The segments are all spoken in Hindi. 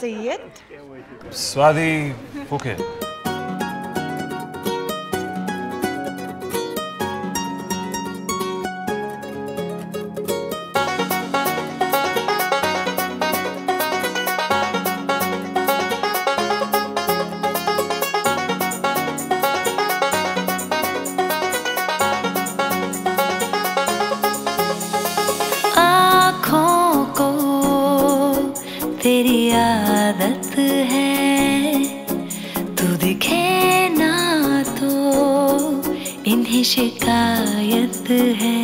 सैयद स्वादी फुके है। तू दिखे ना तो इन्हें शिकायत है।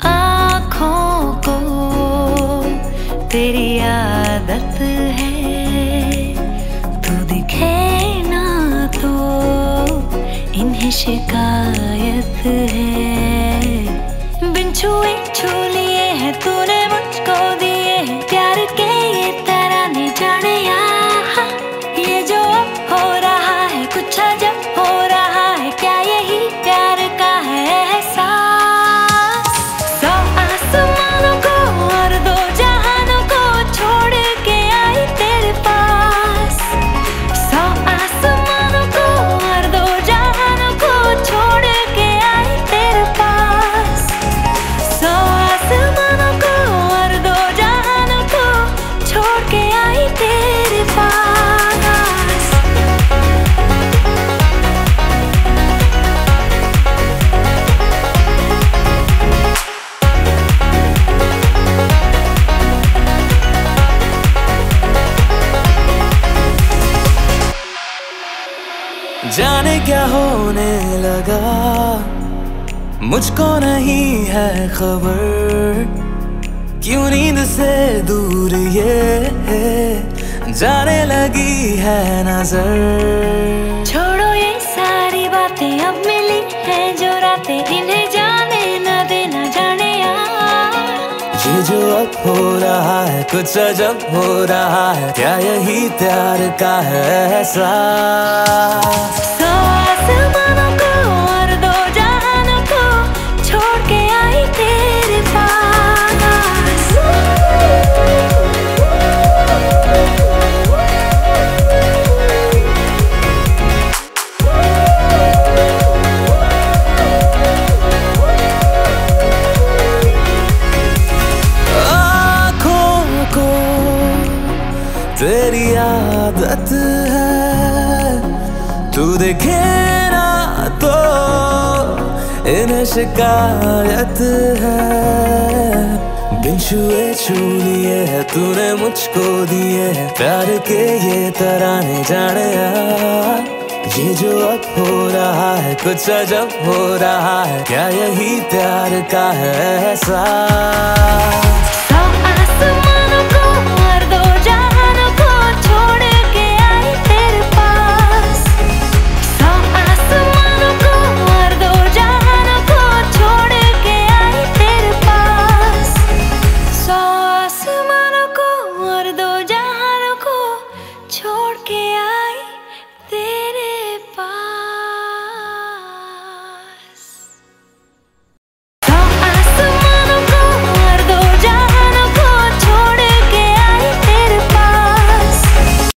आँखों को तेरी आदत है। तू दिखे ना तो इन्हें शिकायत है। जाने क्या होने लगा? मुझको नहीं है खबर। क्यों नींद से दूर ये जाने लगी है नज़र। अब हो रहा है, कुछ अजब हो रहा है, क्या यही प्यार का है एहसास तेरी आदत है। तू देखे ना तो इन्हें शिकायत है। बिन छुए छू लिए है, तूने मुझको दिए है। प्यार के ये तराने जाने ये जो अब हो रहा है, कुछ अजब हो रहा है। क्या यही प्यार का है एहसास